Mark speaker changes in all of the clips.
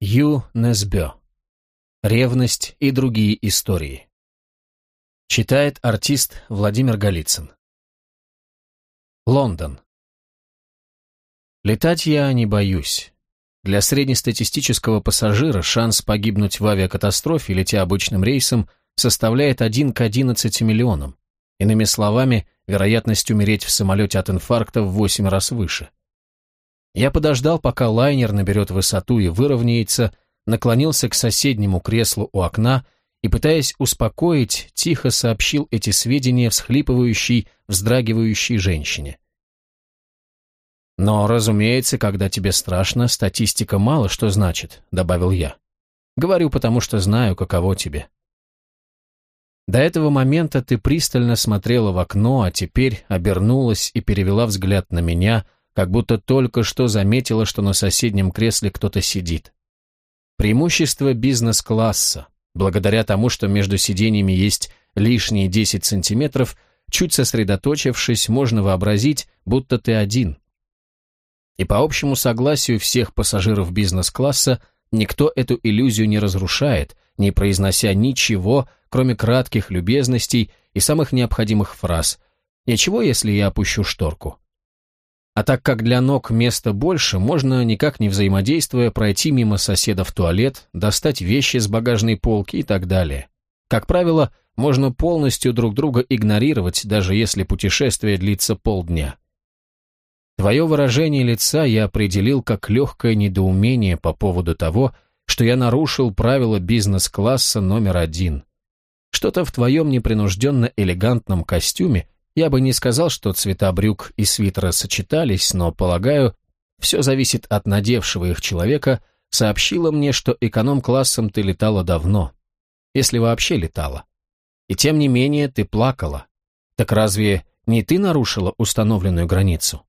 Speaker 1: Ю Несбё. Ревность и другие истории. Читает артист Владимир Голицын. Лондон. Летать я не боюсь. Для среднестатистического пассажира шанс погибнуть в авиакатастрофе, летя обычным рейсом, составляет 1 к 11 миллионам. Иными словами, вероятность умереть в самолете от инфаркта в 8 раз выше. Я подождал, пока лайнер наберет высоту и выровняется, наклонился к соседнему креслу у окна и, пытаясь успокоить, тихо сообщил эти сведения всхлипывающей, вздрагивающей женщине. «Но, разумеется, когда тебе страшно, статистика мало что значит», — добавил я. «Говорю, потому что знаю, каково тебе». До этого момента ты пристально смотрела в окно, а теперь обернулась и перевела взгляд на меня — как будто только что заметила, что на соседнем кресле кто-то сидит. Преимущество бизнес-класса. Благодаря тому, что между сиденьями есть лишние 10 сантиметров, чуть сосредоточившись, можно вообразить, будто ты один. И по общему согласию всех пассажиров бизнес-класса никто эту иллюзию не разрушает, не произнося ничего, кроме кратких любезностей и самых необходимых фраз. «Ничего, если я опущу шторку?» А так как для ног места больше, можно, никак не взаимодействуя, пройти мимо соседа в туалет, достать вещи с багажной полки и так далее. Как правило, можно полностью друг друга игнорировать, даже если путешествие длится полдня. Твое выражение лица я определил как легкое недоумение по поводу того, что я нарушил правила бизнес-класса номер один. Что-то в твоем непринужденно-элегантном костюме я бы не сказал, что цвета брюк и свитера сочетались, но, полагаю, все зависит от надевшего их человека, сообщила мне, что эконом-классом ты летала давно, если вообще летала. И тем не менее ты плакала. Так разве не ты нарушила установленную границу?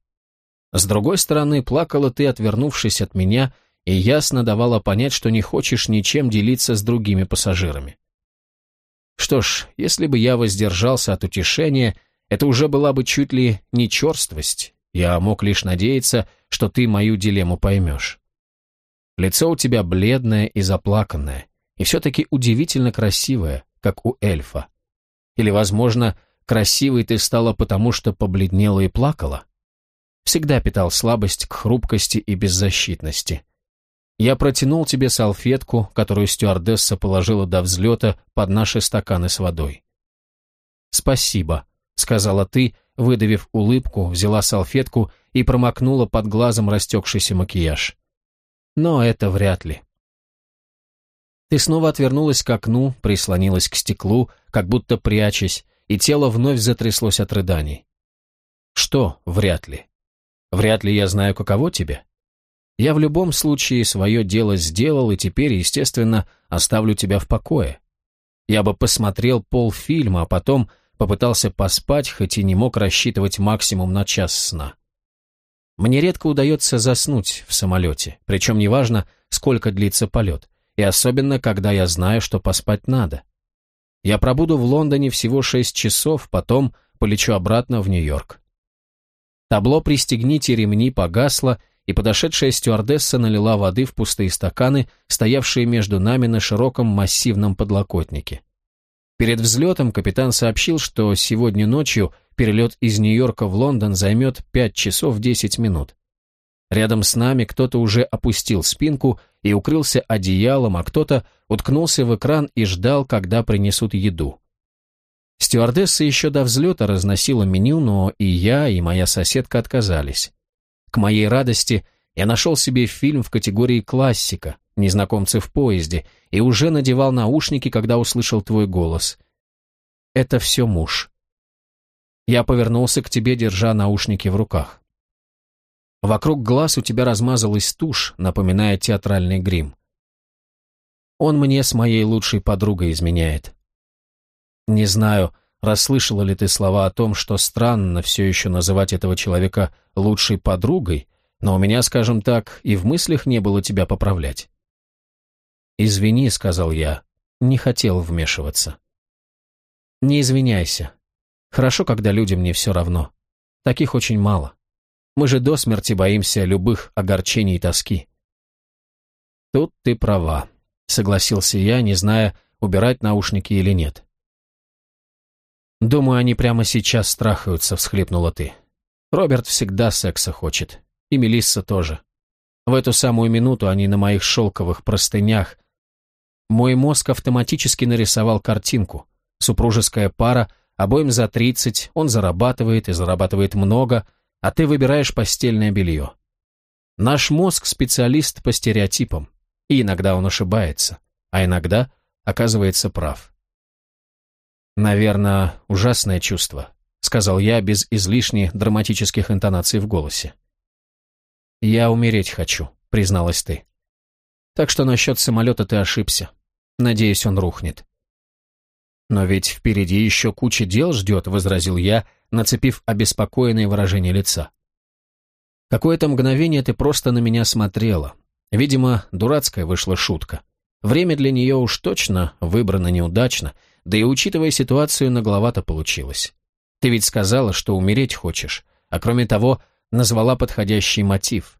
Speaker 1: С другой стороны, плакала ты, отвернувшись от меня, и ясно давала понять, что не хочешь ничем делиться с другими пассажирами. Что ж, если бы я воздержался от утешения, это уже была бы чуть ли не черствость. Я мог лишь надеяться, что ты мою дилемму поймешь. Лицо у тебя бледное и заплаканное, и все-таки удивительно красивое, как у эльфа. Или, возможно, красивой ты стала потому, что побледнела и плакала? Всегда питал слабость к хрупкости и беззащитности. Я протянул тебе салфетку, которую стюардесса положила до взлета под наши стаканы с водой. Спасибо, сказала ты, выдавив улыбку, взяла салфетку и промокнула под глазом растекшийся макияж. Но это вряд ли. Ты снова отвернулась к окну, прислонилась к стеклу, как будто прячась, и тело вновь затряслось от рыданий. Что вряд ли? Вряд ли я знаю, каково тебе? Я в любом случае свое дело сделал, и теперь, естественно, оставлю тебя в покое. Я бы посмотрел полфильма, а потом Попытался поспать, хоть и не мог рассчитывать максимум на час сна. Мне редко удается заснуть в самолете, причем неважно, сколько длится полет, и особенно, когда я знаю, что поспать надо. Я пробуду в Лондоне всего шесть часов, потом полечу обратно в Нью-Йорк. Табло «Пристегните ремни» погасло, и подошедшая стюардесса налила воды в пустые стаканы, стоявшие между нами на широком массивном подлокотнике. Перед взлетом капитан сообщил, что сегодня ночью перелет из Нью-Йорка в Лондон займет 5 часов 10 минут. Рядом с нами кто-то уже опустил спинку и укрылся одеялом, а кто-то уткнулся в экран и ждал, когда принесут еду. Стюардесса еще до взлета разносила меню, но и я, и моя соседка отказались. К моей радости я нашел себе фильм в категории классика, незнакомцы в поезде, и уже надевал наушники, когда услышал твой голос. Это все муж. Я повернулся к тебе, держа наушники в руках. Вокруг глаз у тебя размазалась тушь, напоминая театральный грим. Он мне с моей лучшей подругой изменяет. Не знаю, расслышала ли ты слова о том, что странно все еще называть этого человека лучшей подругой, но у меня, скажем так, и в мыслях не было тебя поправлять. «Извини», — сказал я, — не хотел вмешиваться. «Не извиняйся. Хорошо, когда людям не все равно. Таких очень мало. Мы же до смерти боимся любых огорчений и тоски». Тут ты права», — согласился я, не зная, убирать наушники или нет. «Думаю, они прямо сейчас страхаются», — всхлипнула ты. «Роберт всегда секса хочет. И Мелисса тоже. В эту самую минуту они на моих шелковых простынях. Мой мозг автоматически нарисовал картинку. Супружеская пара, обоим за тридцать, он зарабатывает и зарабатывает много, а ты выбираешь постельное белье. Наш мозг специалист по стереотипам, и иногда он ошибается, а иногда оказывается прав. «Наверное, ужасное чувство», — сказал я без излишне драматических интонаций в голосе. «Я умереть хочу», — призналась ты. «Так что насчет самолета ты ошибся. Надеюсь, он рухнет». «Но ведь впереди еще куча дел ждет», — возразил я, нацепив обеспокоенное выражение лица. Какое-то мгновение ты просто на меня смотрела. Видимо, дурацкая вышла шутка. Время для нее уж точно выбрано неудачно, да и учитывая ситуацию, нагловато получилось. Ты ведь сказала, что умереть хочешь, а кроме того, назвала подходящий мотив.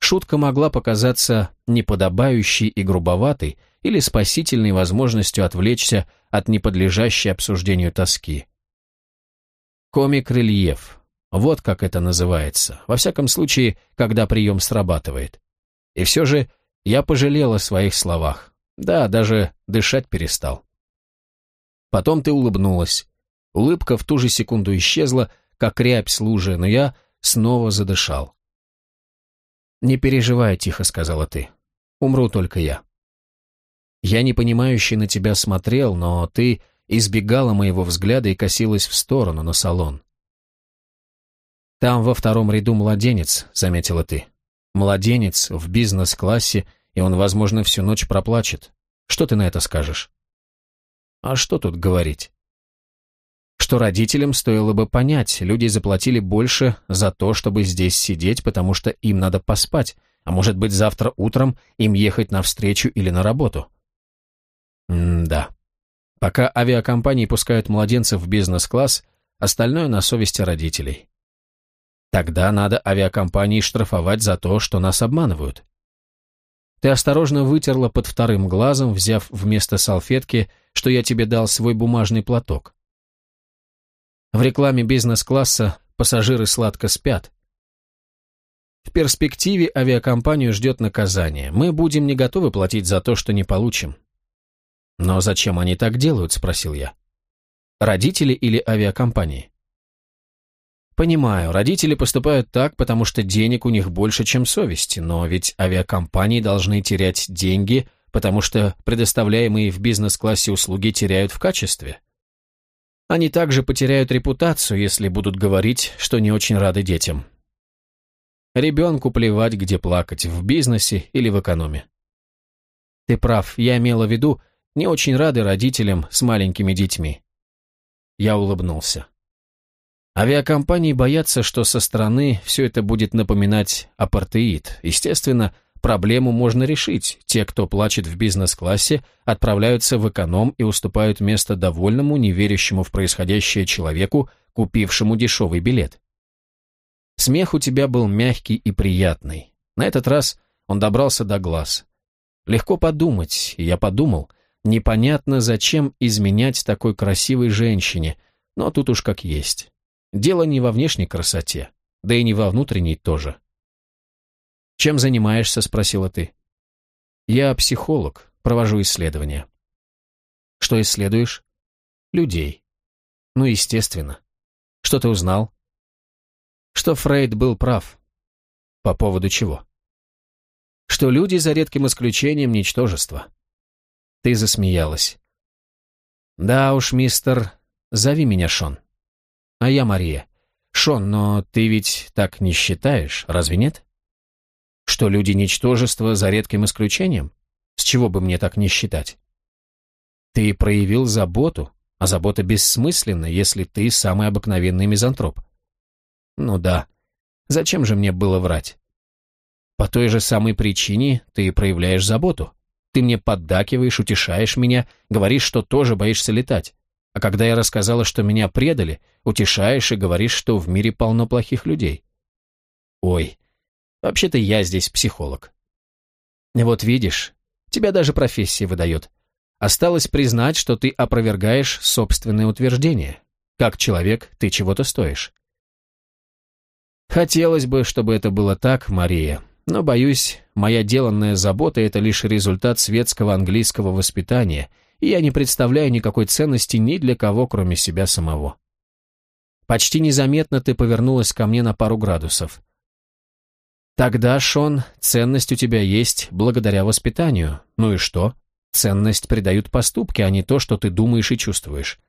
Speaker 1: Шутка могла показаться неподобающей и грубоватой или спасительной возможностью отвлечься от неподлежащей обсуждению тоски. Комик-рельеф. Вот как это называется. Во всяком случае, когда прием срабатывает. И все же я пожалел о своих словах. Да, даже дышать перестал. Потом ты улыбнулась. Улыбка в ту же секунду исчезла, как рябь с лужи, но я снова задышал. «Не переживай», — тихо сказала ты. «Умру только я». Я непонимающе на тебя смотрел, но ты избегала моего взгляда и косилась в сторону, на салон. «Там во втором ряду младенец», — заметила ты. «Младенец в бизнес-классе, и он, возможно, всю ночь проплачет. Что ты на это скажешь?» «А что тут говорить?» что родителям стоило бы понять, люди заплатили больше за то, чтобы здесь сидеть, потому что им надо поспать, а может быть завтра утром им ехать на встречу или на работу. М-да. Пока авиакомпании пускают младенцев в бизнес-класс, остальное на совести родителей. Тогда надо авиакомпании штрафовать за то, что нас обманывают. Ты осторожно вытерла под вторым глазом, взяв вместо салфетки, что я тебе дал свой бумажный платок. В рекламе бизнес-класса пассажиры сладко спят. В перспективе авиакомпанию ждет наказание. Мы будем не готовы платить за то, что не получим. Но зачем они так делают, спросил я. Родители или авиакомпании? Понимаю, родители поступают так, потому что денег у них больше, чем совести, но ведь авиакомпании должны терять деньги, потому что предоставляемые в бизнес-классе услуги теряют в качестве. Они также потеряют репутацию, если будут говорить, что не очень рады детям. Ребенку плевать, где плакать, в бизнесе или в экономе. Ты прав, я имела в виду, не очень рады родителям с маленькими детьми. Я улыбнулся. Авиакомпании боятся, что со стороны все это будет напоминать апартеид. Естественно, Проблему можно решить. Те, кто плачет в бизнес-классе, отправляются в эконом и уступают место довольному, не верящему в происходящее человеку, купившему дешевый билет. Смех у тебя был мягкий и приятный. На этот раз он добрался до глаз. Легко подумать, и я подумал, непонятно, зачем изменять такой красивой женщине, но тут уж как есть. Дело не во внешней красоте, да и не во внутренней тоже. «Чем занимаешься?» – спросила ты. «Я психолог, провожу исследования». «Что исследуешь?» «Людей». «Ну, естественно». «Что ты узнал?» «Что Фрейд был прав». «По поводу чего?» «Что люди, за редким исключением, ничтожество». Ты засмеялась. «Да уж, мистер, зови меня Шон». «А я Мария». «Шон, но ты ведь так не считаешь, разве нет?» Что люди ничтожество за редким исключением? С чего бы мне так не считать? Ты проявил заботу, а забота бессмысленна, если ты самый обыкновенный мизантроп. Ну да, зачем же мне было врать? По той же самой причине ты проявляешь заботу. Ты мне поддакиваешь, утешаешь меня, говоришь, что тоже боишься летать. А когда я рассказала, что меня предали, утешаешь и говоришь, что в мире полно плохих людей. Ой, Вообще-то я здесь психолог. Вот видишь, Тебя даже профессия выдает. Осталось признать, что ты опровергаешь собственное утверждение. Как человек, ты чего-то стоишь. Хотелось бы, чтобы это было так, Мария, но, боюсь, моя деланная забота – это лишь результат светского английского воспитания, и я не представляю никакой ценности ни для кого, кроме себя самого. Почти незаметно ты повернулась ко мне на пару градусов. Тогда, Шон, ценность у тебя есть благодаря воспитанию. Ну и что? Ценность придают поступки, а не то, что ты думаешь и чувствуешь.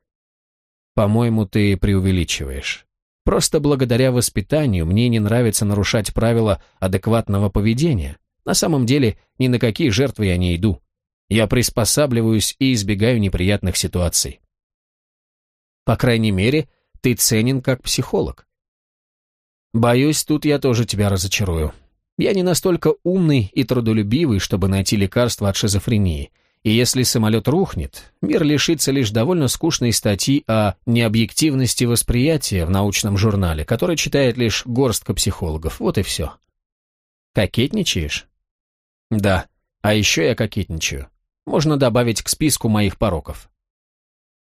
Speaker 1: По-моему, ты преувеличиваешь. Просто благодаря воспитанию мне не нравится нарушать правила адекватного поведения. На самом деле, ни на какие жертвы я не иду. Я приспосабливаюсь и избегаю неприятных ситуаций. По крайней мере, ты ценен как психолог. Боюсь, тут я тоже тебя разочарую. Я не настолько умный и трудолюбивый, чтобы найти лекарство от шизофрении, и если самолет рухнет, мир лишится лишь довольно скучной статьи о необъективности восприятия в научном журнале, который читает лишь горстка психологов. Вот и все. Кокетничаешь? Да, а еще я кокетничаю. Можно добавить к списку моих пороков.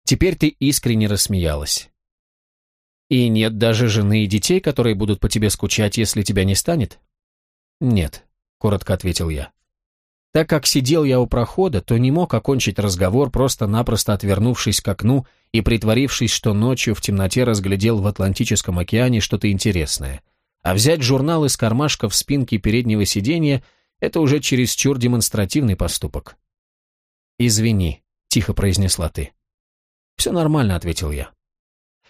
Speaker 1: Теперь ты искренне рассмеялась. И нет даже жены и детей, которые будут по тебе скучать, если тебя не станет? Нет, коротко ответил я. Так как сидел я у прохода, то не мог окончить разговор, просто-напросто отвернувшись к окну и притворившись, что ночью в темноте разглядел в Атлантическом океане что-то интересное. А взять журнал из кармашка в спинке переднего сиденья – это уже чересчур демонстративный поступок. «Извини», – тихо произнесла ты. «Все нормально», – ответил я.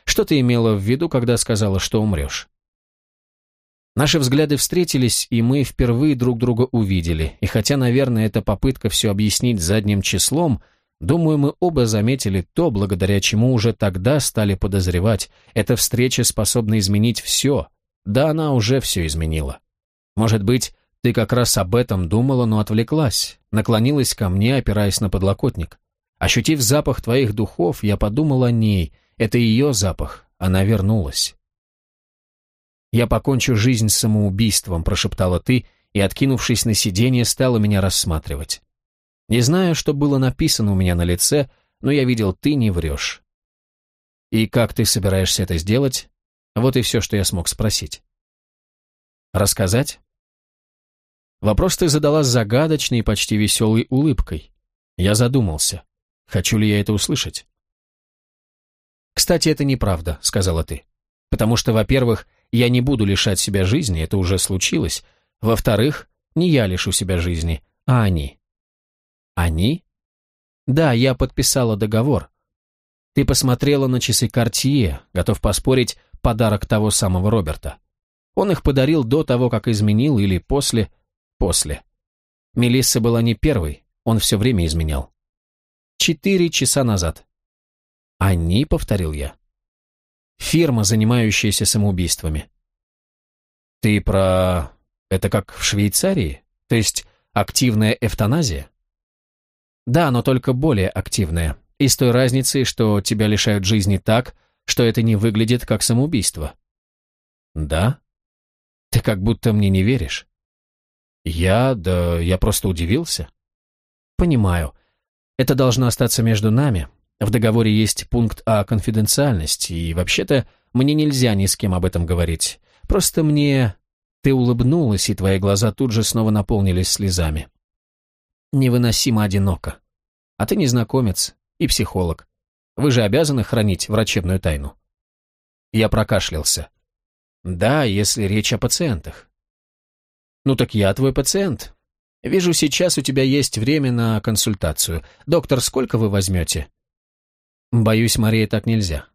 Speaker 1: «Что ты имела в виду, когда сказала, что умрешь?» Наши взгляды встретились, и мы впервые друг друга увидели, и хотя, наверное, это попытка все объяснить задним числом, думаю, мы оба заметили то, благодаря чему уже тогда стали подозревать, эта встреча способна изменить все. Да, она уже все изменила. Может быть, ты как раз об этом думала, но отвлеклась, наклонилась ко мне, опираясь на подлокотник. Ощутив запах твоих духов, я подумал о ней, это ее запах, она вернулась. «Я покончу жизнь самоубийством», — прошептала ты, и, откинувшись на сиденье, стала меня рассматривать. Не знаю, что было написано у меня на лице, но я видел, ты не врешь. И как ты собираешься это сделать? Вот и все, что я смог спросить. Рассказать? Вопрос ты задала с загадочной и почти веселой улыбкой. Я задумался. Хочу ли я это услышать? «Кстати, это неправда», — сказала ты. «Потому что, во-первых, я не буду лишать себя жизни, это уже случилось. Во-вторых, не я лишу себя жизни, а они. Они? Да, я подписала договор. Ты посмотрела на часы Картье, готов поспорить, подарок того самого Роберта. Он их подарил до того, как изменил, или после? После. Мелисса была не первой, он все время изменял. Четыре часа назад. «Они?» — повторил я. Фирма, занимающаяся самоубийствами. Ты про... Это как в Швейцарии? То есть активная эвтаназия? Да, но только более активная. И с той разницей, что тебя лишают жизни так, что это не выглядит как самоубийство. Да? Ты как будто мне не веришь. Я... да я просто удивился. Понимаю. Это должно остаться между нами, в договоре есть пункт о конфиденциальности, и вообще-то мне нельзя ни с кем об этом говорить. Просто мне... Ты улыбнулась, и твои глаза тут же снова наполнились слезами. Невыносимо одиноко. А ты незнакомец и психолог. Вы же обязаны хранить врачебную тайну. Я прокашлялся. Да, если речь о пациентах. Ну так я твой пациент. Вижу, сейчас у тебя есть время на консультацию. Доктор, сколько вы возьмете? Боюсь, Мария, так нельзя.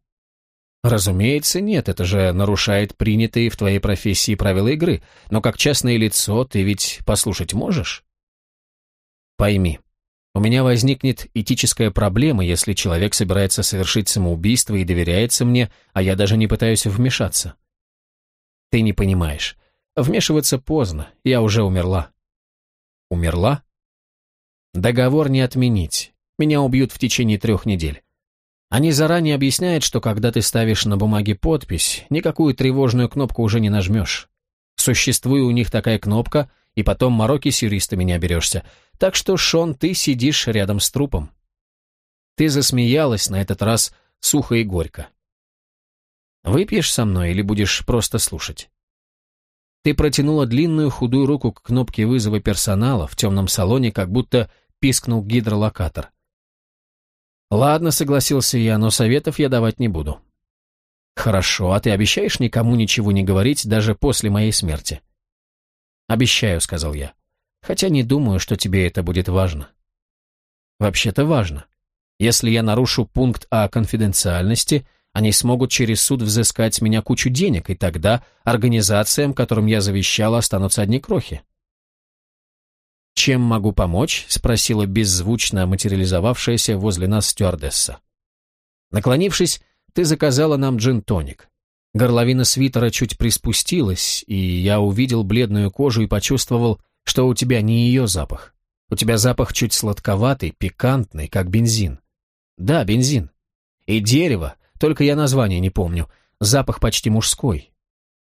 Speaker 1: Разумеется, нет, это же нарушает принятые в твоей профессии правила игры, но как частное лицо ты ведь послушать можешь? Пойми, у меня возникнет этическая проблема, если человек собирается совершить самоубийство и доверяется мне, а я даже не пытаюсь вмешаться. Ты не понимаешь. Вмешиваться поздно, я уже умерла. Умерла? Договор не отменить. Меня убьют в течение трех недель. Они заранее объясняют, что когда ты ставишь на бумаге подпись, никакую тревожную кнопку уже не нажмешь. Существует у них такая кнопка, и потом мороки с юристами не оберешься. Так что, Шон, ты сидишь рядом с трупом. Ты засмеялась на этот раз сухо и горько. Выпьешь со мной или будешь просто слушать? Ты протянула длинную худую руку к кнопке вызова персонала в темном салоне, как будто пискнул гидролокатор. «Ладно», — согласился я, — «но советов я давать не буду». «Хорошо, а ты обещаешь никому ничего не говорить даже после моей смерти?» «Обещаю», — сказал я, — «хотя не думаю, что тебе это будет важно». «Вообще-то важно. Если я нарушу пункт о конфиденциальности, они смогут через суд взыскать с меня кучу денег, и тогда организациям, которым я завещала, останутся одни крохи». «Чем могу помочь?» — спросила беззвучно материализовавшаяся возле нас стюардесса. Наклонившись, ты заказала нам джин-тоник. Горловина свитера чуть приспустилась, и я увидел бледную кожу и почувствовал, что у тебя не ее запах. У тебя запах чуть сладковатый, пикантный, как бензин. Да, бензин. И дерево, только я название не помню, запах почти мужской.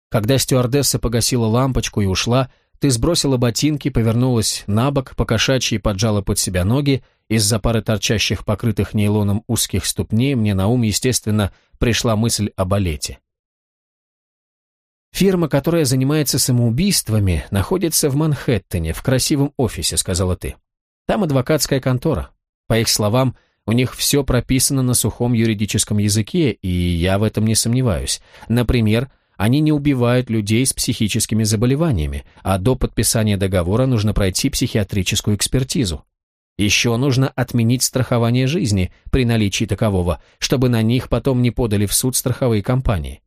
Speaker 1: Когда стюардесса погасила лампочку и ушла, ты сбросила ботинки, повернулась на бок, покошачьи поджала под себя ноги, из-за пары торчащих покрытых нейлоном узких ступней мне на ум, естественно, пришла мысль о балете. «Фирма, которая занимается самоубийствами, находится в Манхэттене, в красивом офисе», — сказала ты. «Там адвокатская контора. По их словам, у них все прописано на сухом юридическом языке, и я в этом не сомневаюсь. Например, они не убивают людей с психическими заболеваниями, а до подписания договора нужно пройти психиатрическую экспертизу. Еще нужно отменить страхование жизни при наличии такового, чтобы на них потом не подали в суд страховые компании.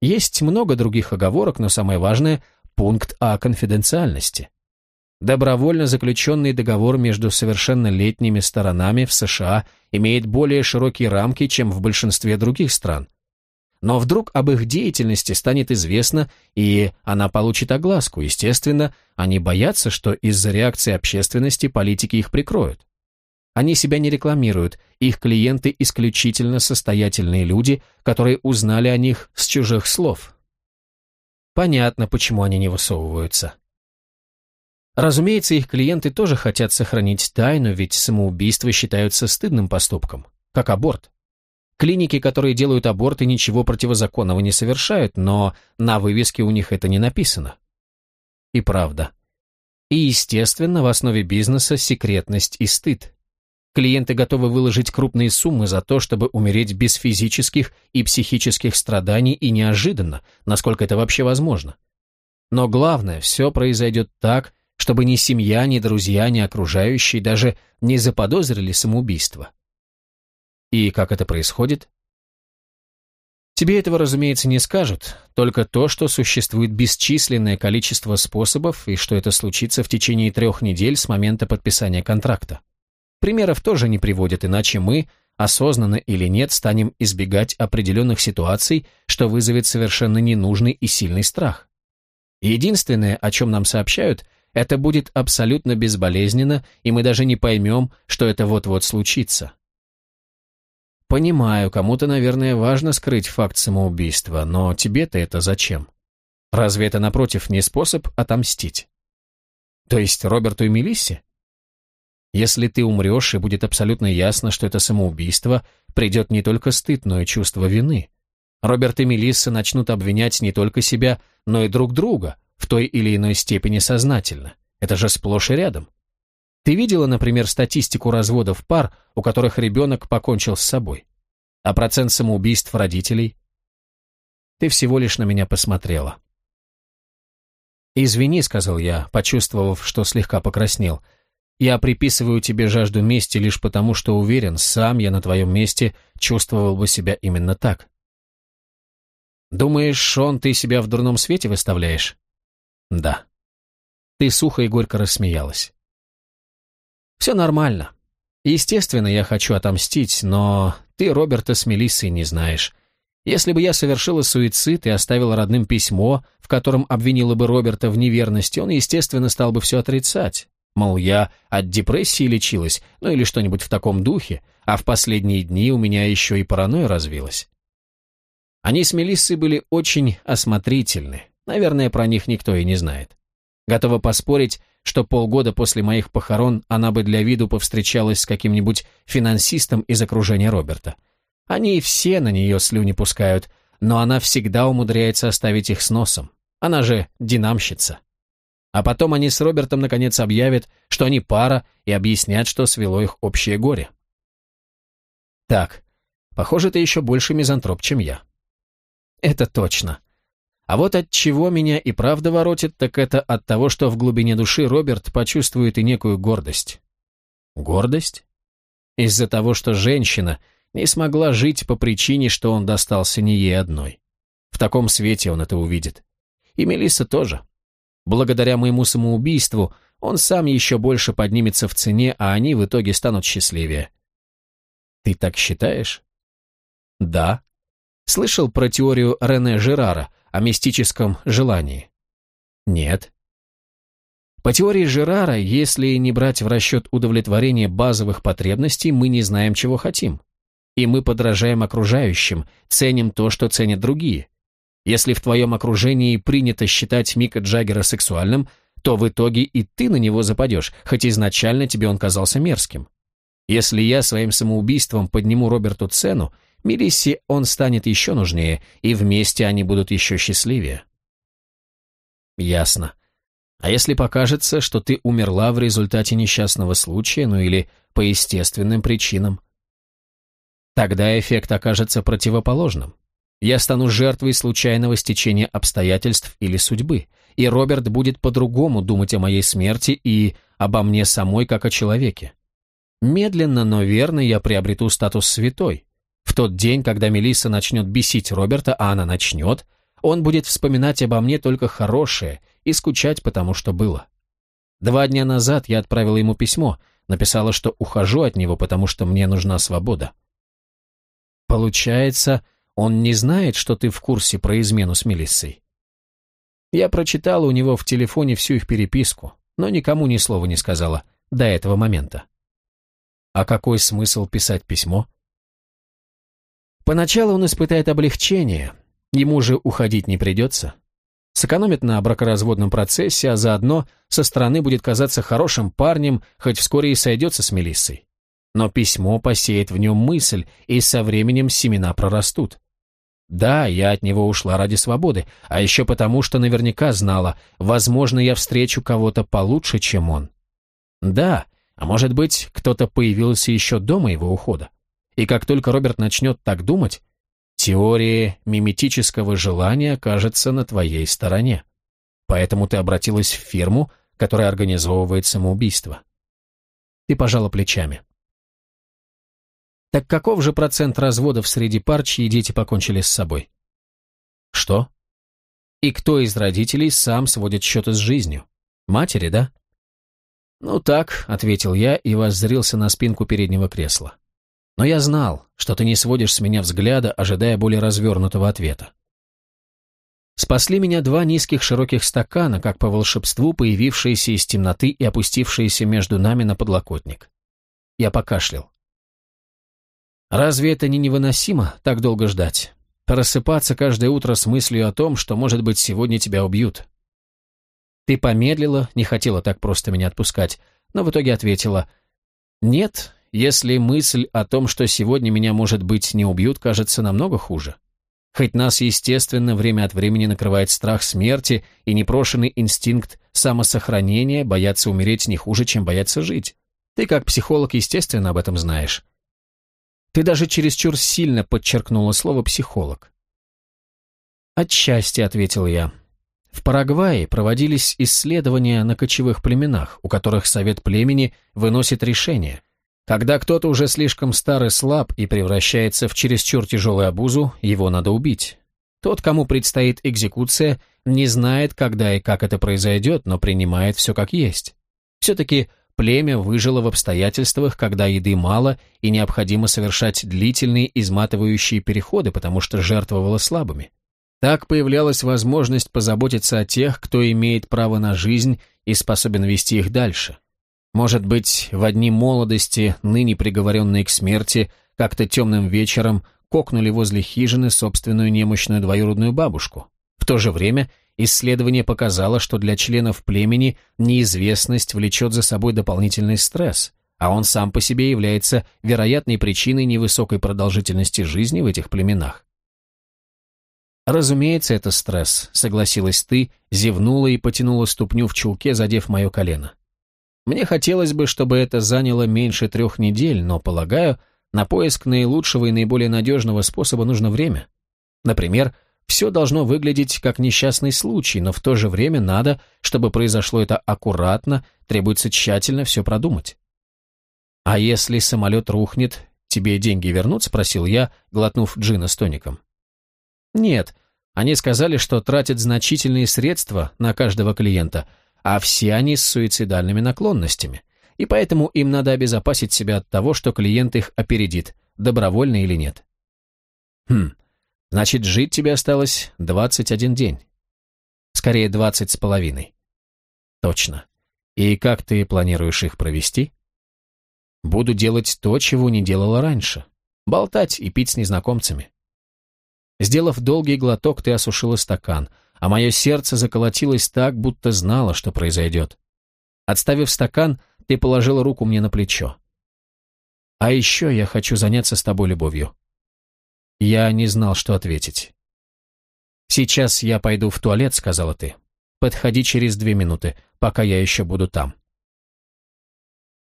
Speaker 1: Есть много других оговорок, но самое важное – пункт о конфиденциальности. Добровольно заключенный договор между совершеннолетними сторонами в США имеет более широкие рамки, чем в большинстве других стран – но вдруг об их деятельности станет известно, и она получит огласку. Естественно, они боятся, что из-за реакции общественности политики их прикроют. Они себя не рекламируют, их клиенты исключительно состоятельные люди, которые узнали о них с чужих слов. Понятно, почему они не высовываются. Разумеется, их клиенты тоже хотят сохранить тайну, ведь самоубийство считаются стыдным поступком, как аборт. Клиники, которые делают аборты, ничего противозаконного не совершают, но на вывеске у них это не написано. И правда. И, естественно, в основе бизнеса секретность и стыд. Клиенты готовы выложить крупные суммы за то, чтобы умереть без физических и психических страданий и неожиданно, насколько это вообще возможно. Но главное, все произойдет так, чтобы ни семья, ни друзья, ни окружающие даже не заподозрили самоубийство. И как это происходит? Тебе этого, разумеется, не скажут, только то, что существует бесчисленное количество способов и что это случится в течение трех недель с момента подписания контракта. Примеров тоже не приводят, иначе мы, осознанно или нет, станем избегать определенных ситуаций, что вызовет совершенно ненужный и сильный страх. Единственное, о чем нам сообщают, это будет абсолютно безболезненно, и мы даже не поймем, что это вот-вот случится. Понимаю, кому-то, наверное, важно скрыть факт самоубийства, но тебе-то это зачем? Разве это, напротив, не способ отомстить? То есть Роберту и Мелиссе? Если ты умрешь, и будет абсолютно ясно, что это самоубийство, придет не только стыд, но и чувство вины. Роберт и Мелисса начнут обвинять не только себя, но и друг друга, в той или иной степени сознательно. Это же сплошь и рядом. Ты видела, например, статистику разводов пар, у которых ребенок покончил с собой? А процент самоубийств родителей? Ты всего лишь на меня посмотрела. «Извини», — сказал я, почувствовав, что слегка покраснел. «Я приписываю тебе жажду мести лишь потому, что уверен, сам я на твоем месте чувствовал бы себя именно так». «Думаешь, Шон, ты себя в дурном свете выставляешь?» «Да». Ты сухо и горько рассмеялась. Все нормально. Естественно, я хочу отомстить, но ты Роберта с Мелиссой не знаешь. Если бы я совершила суицид и оставила родным письмо, в котором обвинила бы Роберта в неверности, он, естественно, стал бы все отрицать. Мол, я от депрессии лечилась, ну или что-нибудь в таком духе, а в последние дни у меня еще и паранойя развилась. Они с Мелиссой были очень осмотрительны. Наверное, про них никто и не знает. Готова поспорить, что полгода после моих похорон она бы для виду повстречалась с каким-нибудь финансистом из окружения Роберта. Они все на нее слюни пускают, но она всегда умудряется оставить их с носом. Она же динамщица. А потом они с Робертом наконец объявят, что они пара, и объяснят, что свело их общее горе. Так, похоже, ты еще больше мизантроп, чем я. Это точно. А вот от чего меня и правда воротит, так это от того, что в глубине души Роберт почувствует и некую гордость. Гордость? Из-за того, что женщина не смогла жить по причине, что он достался не ей одной. В таком свете он это увидит. И Мелисса тоже. Благодаря моему самоубийству он сам еще больше поднимется в цене, а они в итоге станут счастливее. Ты так считаешь? Да. Слышал про теорию Рене Жерара о мистическом желании? Нет. По теории Жерара, если не брать в расчет удовлетворение базовых потребностей, мы не знаем, чего хотим. И мы подражаем окружающим, ценим то, что ценят другие. Если в твоем окружении принято считать Мика Джаггера сексуальным, то в итоге и ты на него западешь, хоть изначально тебе он казался мерзким. Если я своим самоубийством подниму Роберту цену, Мелиссе он станет еще нужнее, и вместе они будут еще счастливее. Ясно. А если покажется, что ты умерла в результате несчастного случая, ну или по естественным причинам? Тогда эффект окажется противоположным. Я стану жертвой случайного стечения обстоятельств или судьбы, и Роберт будет по-другому думать о моей смерти и обо мне самой как о человеке. Медленно, но верно я приобрету статус святой. В тот день, когда Мелисса начнет бесить Роберта, а она начнет, он будет вспоминать обо мне только хорошее и скучать потому, что было. Два дня назад я отправила ему письмо, написала, что ухожу от него, потому что мне нужна свобода. Получается, он не знает, что ты в курсе про измену с Мелиссой. Я прочитала у него в телефоне всю их переписку, но никому ни слова не сказала до этого момента. А какой смысл писать письмо? Поначалу он испытает облегчение, ему же уходить не придется. Сэкономит на бракоразводном процессе, а заодно со стороны будет казаться хорошим парнем, хоть вскоре и сойдется с Мелиссой. Но письмо посеет в нем мысль, и со временем семена прорастут. Да, я от него ушла ради свободы, а еще потому, что наверняка знала, возможно, я встречу кого-то получше, чем он. Да, а может быть, кто-то появился еще до моего ухода. И как только Роберт начнет так думать, теория миметического желания окажется на твоей стороне. Поэтому ты обратилась в фирму, которая организовывает самоубийство. Ты пожала плечами. Так каков же процент разводов среди пар, чьи дети покончили с собой? Что? И кто из родителей сам сводит счеты с жизнью? Матери, да? Ну так, ответил я и воззрился на спинку переднего кресла. Но я знал, что ты не сводишь с меня взгляда, ожидая более развернутого ответа. Спасли меня два низких широких стакана, как по волшебству появившиеся из темноты и опустившиеся между нами на подлокотник. Я покашлял. Разве это не невыносимо так долго ждать? Просыпаться каждое утро с мыслью о том, что, может быть, сегодня тебя убьют. Ты помедлила, не хотела так просто меня отпускать, но в итоге ответила «Нет, если мысль о том, что сегодня меня, может быть, не убьют, кажется намного хуже. Хоть нас, естественно, время от времени накрывает страх смерти и непрошенный инстинкт самосохранения, бояться умереть не хуже, чем бояться жить. Ты, как психолог, естественно, об этом знаешь. Ты даже чересчур сильно подчеркнула слово «психолог». «Отчасти», — ответил я. В Парагвае проводились исследования на кочевых племенах, у которых совет племени выносит решение. Когда кто-то уже слишком стар и слаб и превращается в чересчур тяжелую обузу, его надо убить. Тот, кому предстоит экзекуция, не знает, когда и как это произойдет, но принимает все как есть. Все-таки Племя выжило в обстоятельствах, когда еды мало и необходимо совершать длительные изматывающие переходы, потому что жертвовало слабыми. Так появлялась возможность позаботиться о тех, кто имеет право на жизнь и способен вести их дальше. Может быть, в одни молодости, ныне приговоренные к смерти, как-то темным вечером кокнули возле хижины собственную немощную двоюродную бабушку. В то же время Исследование показало, что для членов племени неизвестность влечет за собой дополнительный стресс, а он сам по себе является вероятной причиной невысокой продолжительности жизни в этих племенах. «Разумеется, это стресс», — согласилась ты, зевнула и потянула ступню в чулке, задев мое колено. «Мне хотелось бы, чтобы это заняло меньше трех недель, но, полагаю, на поиск наилучшего и наиболее надежного способа нужно время. Например, все должно выглядеть как несчастный случай, но в то же время надо, чтобы произошло это аккуратно, требуется тщательно все продумать. «А если самолет рухнет, тебе деньги вернут?» – спросил я, глотнув джина с тоником. «Нет, они сказали, что тратят значительные средства на каждого клиента, а все они с суицидальными наклонностями, и поэтому им надо обезопасить себя от того, что клиент их опередит, добровольно или нет». «Хм, значит, жить тебе осталось 21 день. Скорее, 20 с половиной». «Точно. И как ты планируешь их провести?» Буду делать то, чего не делала раньше. Болтать и пить с незнакомцами. Сделав долгий глоток, ты осушила стакан, а мое сердце заколотилось так, будто знало, что произойдет. Отставив стакан, ты положила руку мне на плечо. «А еще я хочу заняться с тобой любовью». Я не знал, что ответить. «Сейчас я пойду в туалет», — сказала ты. «Подходи через две минуты, пока я еще буду там».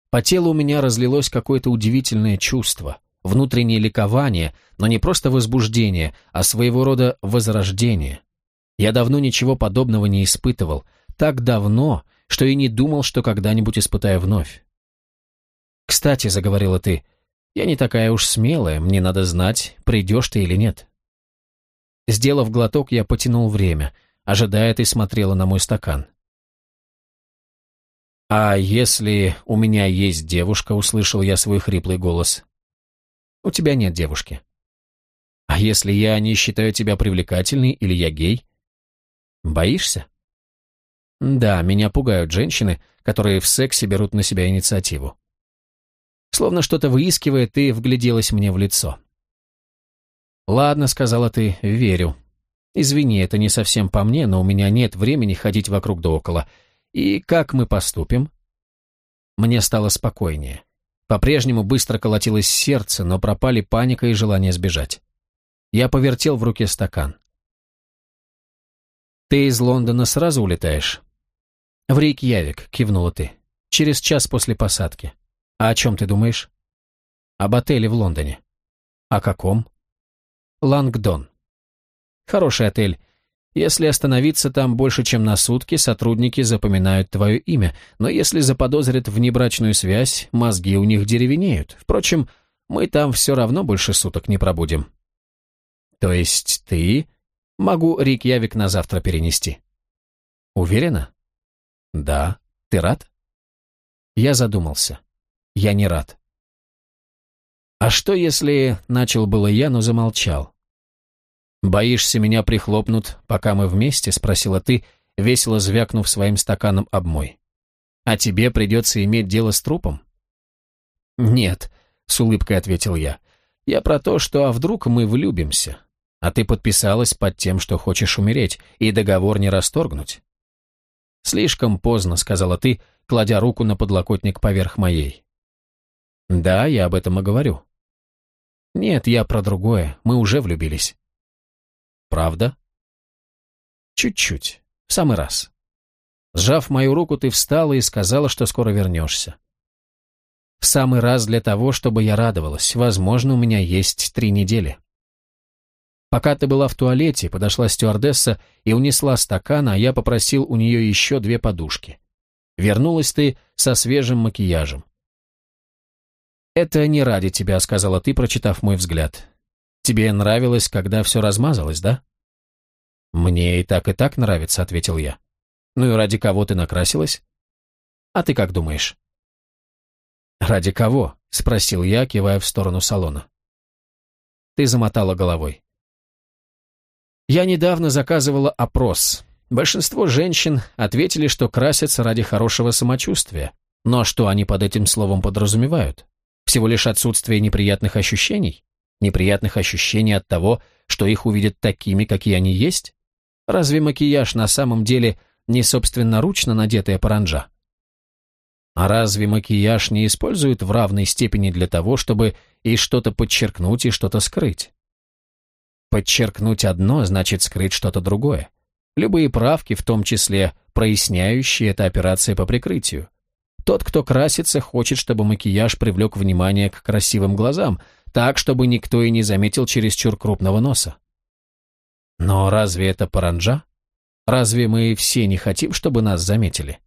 Speaker 1: По телу у меня разлилось какое-то удивительное чувство, внутреннее ликование, но не просто возбуждение, а своего рода возрождение. Я давно ничего подобного не испытывал, так давно, что и не думал, что когда-нибудь испытаю вновь. «Кстати», — заговорила ты, — «я не такая уж смелая, мне надо знать, придешь ты или нет». Сделав глоток, я потянул время, ожидая, ты смотрела на мой стакан. «А если у меня есть девушка?» — услышал я свой хриплый голос. «У тебя нет девушки». «А если я не считаю тебя привлекательной или я гей?» «Боишься?» «Да, меня пугают женщины, которые в сексе берут на себя инициативу». Словно что-то выискивая, ты вгляделась мне в лицо. «Ладно», — сказала ты, — «верю. Извини, это не совсем по мне, но у меня нет времени ходить вокруг да около. И как мы поступим? Мне стало спокойнее. По-прежнему быстро колотилось сердце, но пропали паника и желание сбежать. Я повертел в руке стакан. «Ты из Лондона сразу улетаешь?» «В Рейкьявик», — кивнула ты. «Через час после посадки. А о чем ты думаешь?» «Об отеле в Лондоне». «О каком?» «Лангдон». «Хороший отель. Если остановиться там больше, чем на сутки, сотрудники запоминают твое имя, но если заподозрят внебрачную связь, мозги у них деревенеют. Впрочем, мы там все равно больше суток не пробудем. То есть ты... Могу Рик Явик на завтра перенести. Уверена? Да. Ты рад? Я задумался. Я не рад. А что если... Начал было я, но замолчал. «Боишься, меня прихлопнут, пока мы вместе?» — спросила ты, весело звякнув своим стаканом об мой. «А тебе придется иметь дело с трупом?» «Нет», — с улыбкой ответил я. «Я про то, что а вдруг мы влюбимся, а ты подписалась под тем, что хочешь умереть, и договор не расторгнуть». «Слишком поздно», — сказала ты, кладя руку на подлокотник поверх моей. «Да, я об этом и говорю». «Нет, я про другое. Мы уже влюбились». Правда? Чуть-чуть. В самый раз. Сжав мою руку, ты встала и сказала, что скоро вернешься. В самый раз для того, чтобы я радовалась. Возможно, у меня есть три недели. Пока ты была в туалете, подошла стюардесса и унесла стакан, а я попросил у нее еще две подушки. Вернулась ты со свежим макияжем. «Это не ради тебя», — сказала ты, прочитав мой взгляд. Тебе нравилось, когда все размазалось, да? Мне и так, и так нравится, ответил я. Ну и ради кого ты накрасилась? А ты как думаешь? Ради кого? Спросил я, кивая в сторону салона. Ты замотала головой. Я недавно заказывала опрос. Большинство женщин ответили, что красятся ради хорошего самочувствия. Но что они под этим словом подразумевают? Всего лишь отсутствие неприятных ощущений? неприятных ощущений от того, что их увидят такими, какие они есть? Разве макияж на самом деле не собственноручно надетая паранджа? А разве макияж не используют в равной степени для того, чтобы и что-то подчеркнуть, и что-то скрыть? Подчеркнуть одно значит скрыть что-то другое. Любые правки, в том числе проясняющие, это операция по прикрытию. Тот, кто красится, хочет, чтобы макияж привлек внимание к красивым глазам, так, чтобы никто и не заметил чересчур крупного носа. Но разве это паранджа? Разве мы все не хотим, чтобы нас заметили?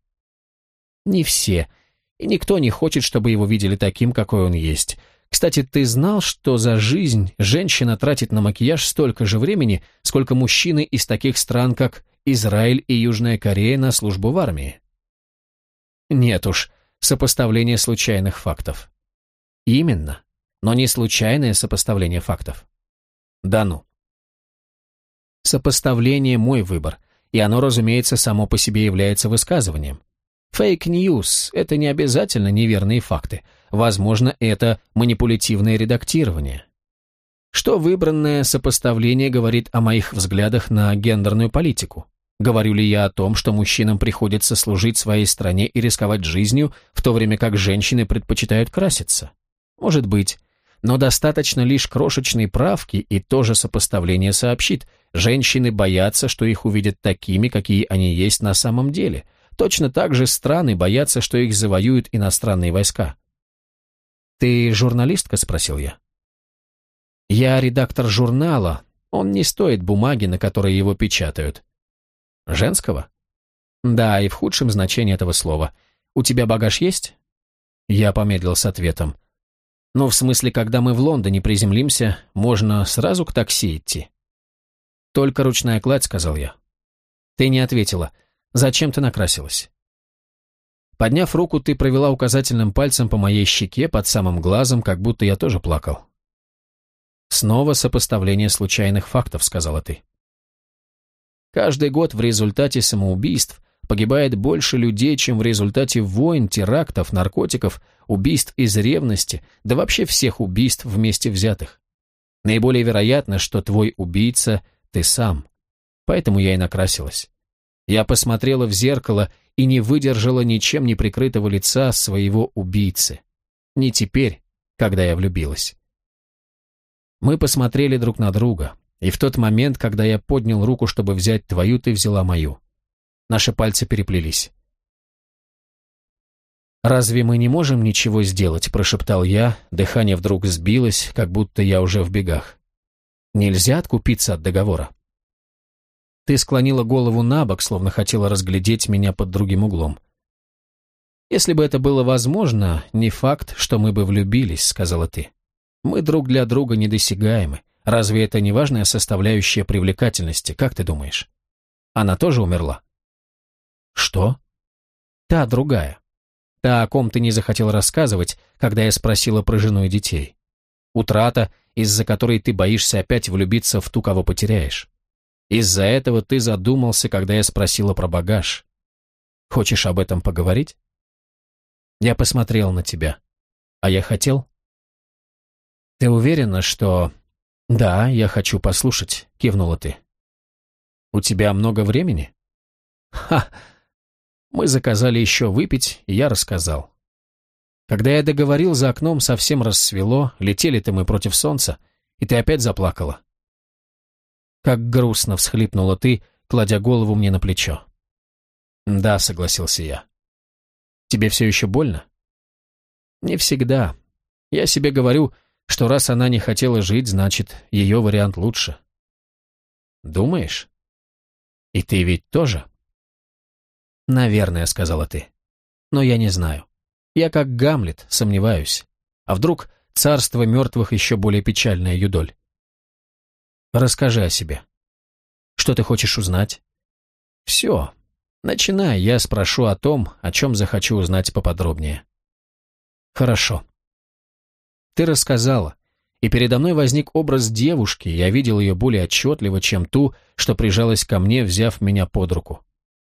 Speaker 1: Не все, и никто не хочет, чтобы его видели таким, какой он есть. Кстати, ты знал, что за жизнь женщина тратит на макияж столько же времени, сколько мужчины из таких стран, как Израиль и Южная Корея на службу в армии? Нет уж, сопоставление случайных фактов. Именно, но не случайное сопоставление фактов. Да ну. Сопоставление – мой выбор, и оно, разумеется, само по себе является высказыванием. Фейк-ньюс – это не обязательно неверные факты. Возможно, это манипулятивное редактирование. Что выбранное сопоставление говорит о моих взглядах на гендерную политику? Говорю ли я о том, что мужчинам приходится служить своей стране и рисковать жизнью, в то время как женщины предпочитают краситься? Может быть. Но достаточно лишь крошечной правки, и то же сопоставление сообщит. Женщины боятся, что их увидят такими, какие они есть на самом деле – Точно так же страны боятся, что их завоюют иностранные войска. «Ты журналистка?» – спросил я. «Я редактор журнала. Он не стоит бумаги, на которой его печатают». «Женского?» «Да, и в худшем значении этого слова. У тебя багаж есть?» Я помедлил с ответом. «Ну, в смысле, когда мы в Лондоне приземлимся, можно сразу к такси идти?» «Только ручная кладь», — сказал я. «Ты не ответила. Зачем ты накрасилась?» Подняв руку, ты провела указательным пальцем по моей щеке под самым глазом, как будто я тоже плакал. «Снова сопоставление случайных фактов», — сказала ты. Каждый год в результате самоубийств погибает больше людей, чем в результате войн, терактов, наркотиков, убийств из ревности, да вообще всех убийств вместе взятых. Наиболее вероятно, что твой убийца — ты сам. Поэтому я и накрасилась. Я посмотрела в зеркало и не выдержала ничем не прикрытого лица своего убийцы. Не теперь, когда я влюбилась. Мы посмотрели друг на друга, и в тот момент, когда я поднял руку, чтобы взять твою, ты взяла мою. Наши пальцы переплелись. «Разве мы не можем ничего сделать?» – прошептал я, дыхание вдруг сбилось, как будто я уже в бегах. «Нельзя откупиться от договора». Ты склонила голову на бок, словно хотела разглядеть меня под другим углом. «Если бы это было возможно, не факт, что мы бы влюбились», — сказала ты. «Мы друг для друга недосягаемы. Разве это не важная составляющая привлекательности, как ты думаешь?» Она тоже умерла. «Что?» «Та другая. Та, о ком ты не захотел рассказывать, когда я спросила про жену и детей. Утрата, из-за которой ты боишься опять влюбиться в ту, кого потеряешь. Из-за этого ты задумался, когда я спросила про багаж. Хочешь об этом поговорить? Я посмотрел на тебя. А я хотел? Ты уверена, что... Да, я хочу послушать, кивнула ты. У тебя много времени? Ха! Мы заказали еще выпить, и я рассказал. Когда я договорил, за окном совсем рассвело, летели-то мы против солнца, и ты опять заплакала. Как грустно всхлипнула ты, кладя голову мне на плечо. Да, согласился я. Тебе все еще больно? Не всегда. Я себе говорю, что раз она не хотела жить, значит, ее вариант лучше. Думаешь? И ты ведь тоже? Наверное, сказала ты. Но я не знаю. Я как Гамлет, сомневаюсь. А вдруг царство мертвых еще более печальное, Юдоль? Расскажи о себе. Что ты хочешь узнать? Все. Начинай, я спрошу о том, о чем захочу узнать поподробнее. Хорошо. Ты рассказала, и передо мной возник образ девушки, я видел ее более отчетливо, чем ту, что прижалась ко мне, взяв меня под руку.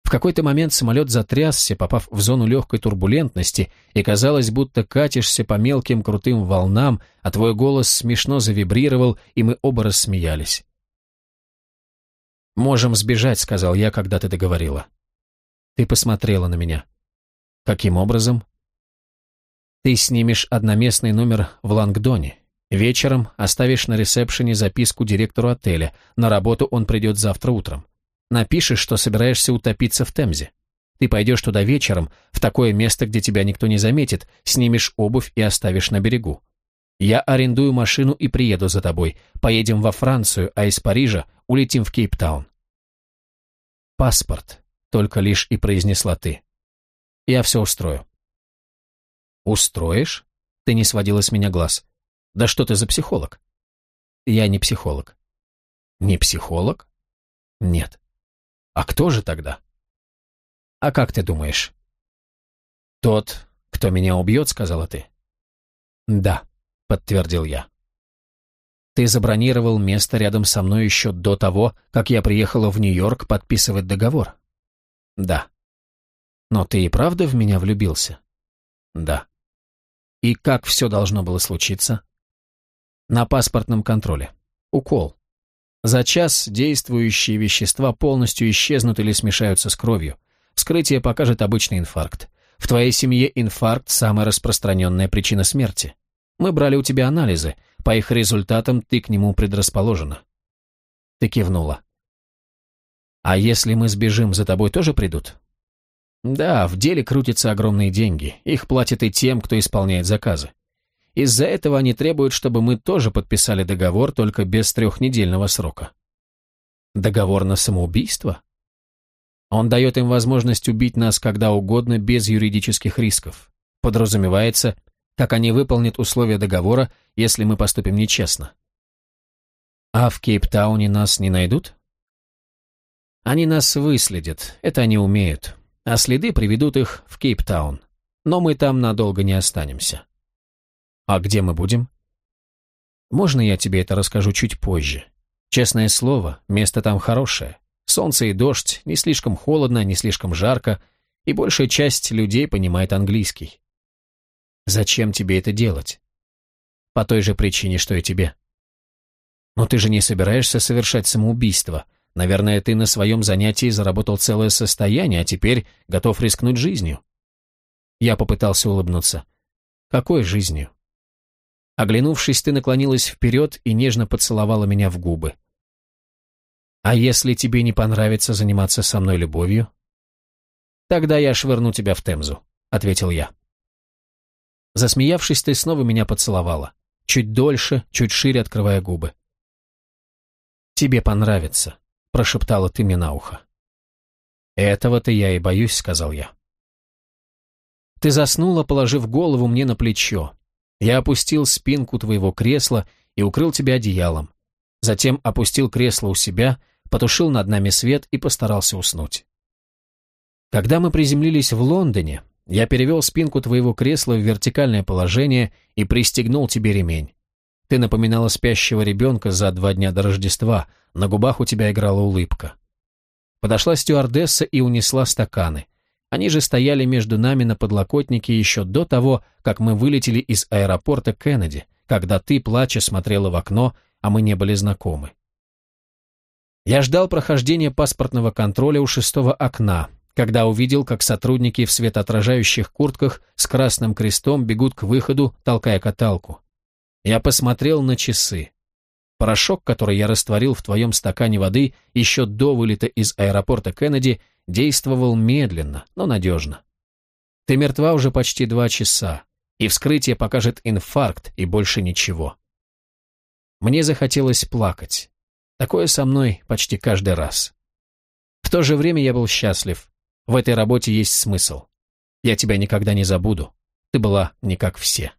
Speaker 1: В какой-то момент самолет затрясся, попав в зону легкой турбулентности, и казалось, будто катишься по мелким крутым волнам, а твой голос смешно завибрировал, и мы оба рассмеялись. «Можем сбежать», — сказал я, когда ты договорила. Ты посмотрела на меня. Каким образом? Ты снимешь одноместный номер в Лангдоне. Вечером оставишь на ресепшене записку директору отеля. На работу он придет завтра утром. Напишешь, что собираешься утопиться в Темзе. Ты пойдешь туда вечером, в такое место, где тебя никто не заметит, снимешь обувь и оставишь на берегу. Я арендую машину и приеду за тобой. Поедем во Францию, а из Парижа улетим в Кейптаун. Паспорт, только лишь и произнесла ты. Я все устрою. Устроишь? Ты не сводила с меня глаз. Да что ты за психолог? Я не психолог. Не психолог? Нет. А кто же тогда? А как ты думаешь? Тот, кто меня убьет, сказала ты. Да, подтвердил я. Ты забронировал место рядом со мной еще до того, как я приехала в Нью-Йорк подписывать договор. Да. Но ты и правда в меня влюбился? Да. И как все должно было случиться? На паспортном контроле. Укол. За час действующие вещества полностью исчезнут или смешаются с кровью. Вскрытие покажет обычный инфаркт. В твоей семье инфаркт – самая распространенная причина смерти. Мы брали у тебя анализы. По их результатам ты к нему предрасположена. Ты кивнула. А если мы сбежим, за тобой тоже придут? Да, в деле крутятся огромные деньги. Их платят и тем, кто исполняет заказы. Из-за этого они требуют, чтобы мы тоже подписали договор, только без трехнедельного срока. Договор на самоубийство? Он дает им возможность убить нас когда угодно без юридических рисков. Подразумевается, как они выполнят условия договора, если мы поступим нечестно. А в Кейптауне нас не найдут? Они нас выследят, это они умеют, а следы приведут их в Кейптаун. Но мы там надолго не останемся. А где мы будем? Можно я тебе это расскажу чуть позже? Честное слово, место там хорошее. Солнце и дождь, не слишком холодно, не слишком жарко, и большая часть людей понимает английский. Зачем тебе это делать? По той же причине, что и тебе. Но ты же не собираешься совершать самоубийство. Наверное, ты на своем занятии заработал целое состояние, а теперь готов рискнуть жизнью. Я попытался улыбнуться. Какой жизнью? Оглянувшись, ты наклонилась вперед и нежно поцеловала меня в губы. А если тебе не понравится заниматься со мной любовью? Тогда я швырну тебя в Темзу, ответил я. Засмеявшись, ты снова меня поцеловала. Чуть дольше, чуть шире открывая губы. «Тебе понравится», — прошептала ты мне на ухо. «Этого-то я и боюсь», — сказал я. Ты заснула, положив голову мне на плечо. Я опустил спинку твоего кресла и укрыл тебя одеялом. Затем опустил кресло у себя, потушил над нами свет и постарался уснуть. Когда мы приземлились в Лондоне, я перевел спинку твоего кресла в вертикальное положение и пристегнул тебе ремень. Ты напоминала спящего ребенка за два дня до Рождества, на губах у тебя играла улыбка. Подошла стюардесса и унесла стаканы. Они же стояли между нами на подлокотнике еще до того, как мы вылетели из аэропорта Кеннеди, когда ты, плача, смотрела в окно, а мы не были знакомы. Я ждал прохождения паспортного контроля у шестого окна, когда увидел, как сотрудники в светоотражающих куртках с красным крестом бегут к выходу, толкая каталку. Я посмотрел на часы. Порошок, который я растворил в твоем стакане воды еще до вылета из аэропорта Кеннеди, действовал медленно, но надежно. Ты мертва уже почти два часа, и вскрытие покажет инфаркт и больше ничего. Мне захотелось плакать. Такое со мной почти каждый раз. В то же время я был счастлив. В этой работе есть смысл. Я тебя никогда не забуду. Ты была не как все.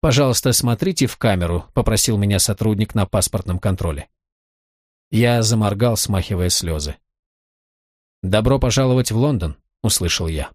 Speaker 1: «Пожалуйста, смотрите в камеру», — попросил меня сотрудник на паспортном контроле. Я заморгал, смахивая слезы. «Добро пожаловать в Лондон», — услышал я.